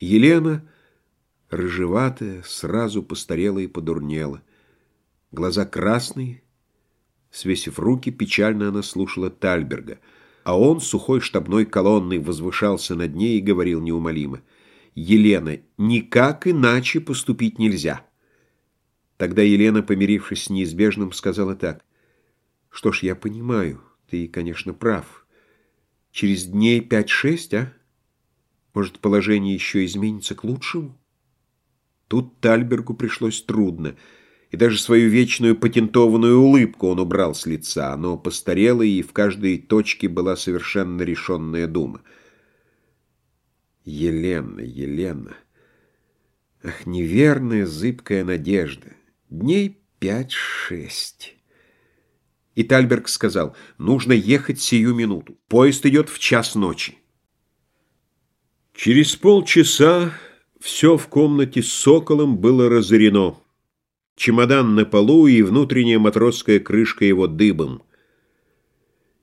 Елена, рыжеватая, сразу постарела и подурнела. Глаза красные, свесив руки, печально она слушала Тальберга, а он, сухой штабной колонной, возвышался над ней и говорил неумолимо. «Елена, никак иначе поступить нельзя». Тогда Елена, помирившись с неизбежным, сказала так. «Что ж, я понимаю, ты, конечно, прав. Через дней пять-шесть, а?» Может, положение еще изменится к лучшему? Тут Тальбергу пришлось трудно, и даже свою вечную патентованную улыбку он убрал с лица, но постарела, и в каждой точке была совершенно решенная дума. Елена, Елена... Ах, неверная, зыбкая надежда. Дней пять-шесть. И Тальберг сказал, нужно ехать сию минуту. Поезд идет в час ночи. Через полчаса все в комнате с соколом было разорено. Чемодан на полу и внутренняя матросская крышка его дыбом.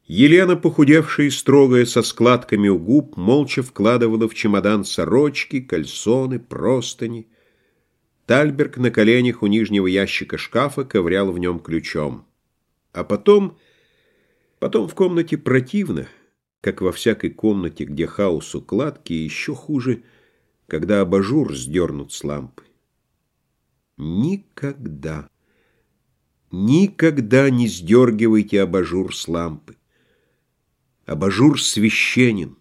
Елена, похудевшая и строгая, со складками у губ, молча вкладывала в чемодан сорочки, кальсоны, простыни. Тальберг на коленях у нижнего ящика шкафа ковырял в нем ключом. А потом... Потом в комнате противно — как во всякой комнате, где хаос укладки, и еще хуже, когда абажур сдернут с лампы. Никогда, никогда не сдергивайте абажур с лампы. Абажур священен.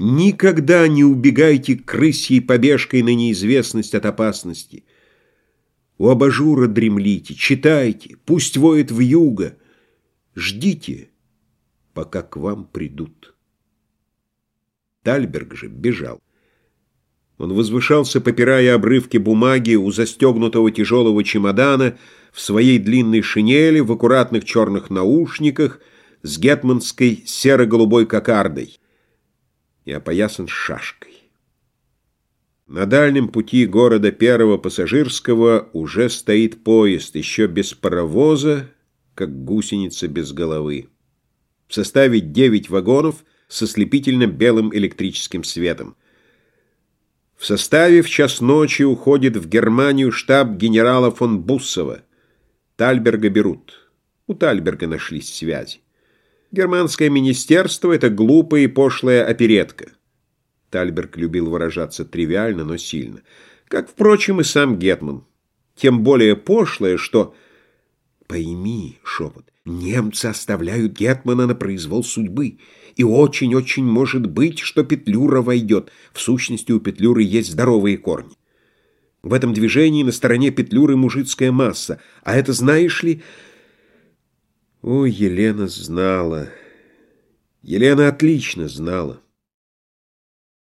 Никогда не убегайте крысьей побежкой на неизвестность от опасности. У абажура дремлите, читайте, пусть воет в юго. Ждите, пока к вам придут. Тальберг же бежал. Он возвышался, попирая обрывки бумаги у застегнутого тяжелого чемодана, в своей длинной шинели, в аккуратных черных наушниках, с гетманской серо-голубой кокардой и опоясан шашкой. На дальнем пути города Первого Пассажирского уже стоит поезд, еще без паровоза, как гусеница без головы в составе 9 вагонов со слепительно-белым электрическим светом. В составе в час ночи уходит в Германию штаб генерала фон Буссова. Тальберга берут. У Тальберга нашлись связи. Германское министерство — это глупая и пошлая оперетка. Тальберг любил выражаться тривиально, но сильно. Как, впрочем, и сам Гетман. Тем более пошлое, что... Пойми, шепот, Немцы оставляют Гетмана на произвол судьбы, и очень-очень может быть, что Петлюра войдет. В сущности, у Петлюры есть здоровые корни. В этом движении на стороне Петлюры мужицкая масса, а это, знаешь ли... О, Елена знала. Елена отлично знала.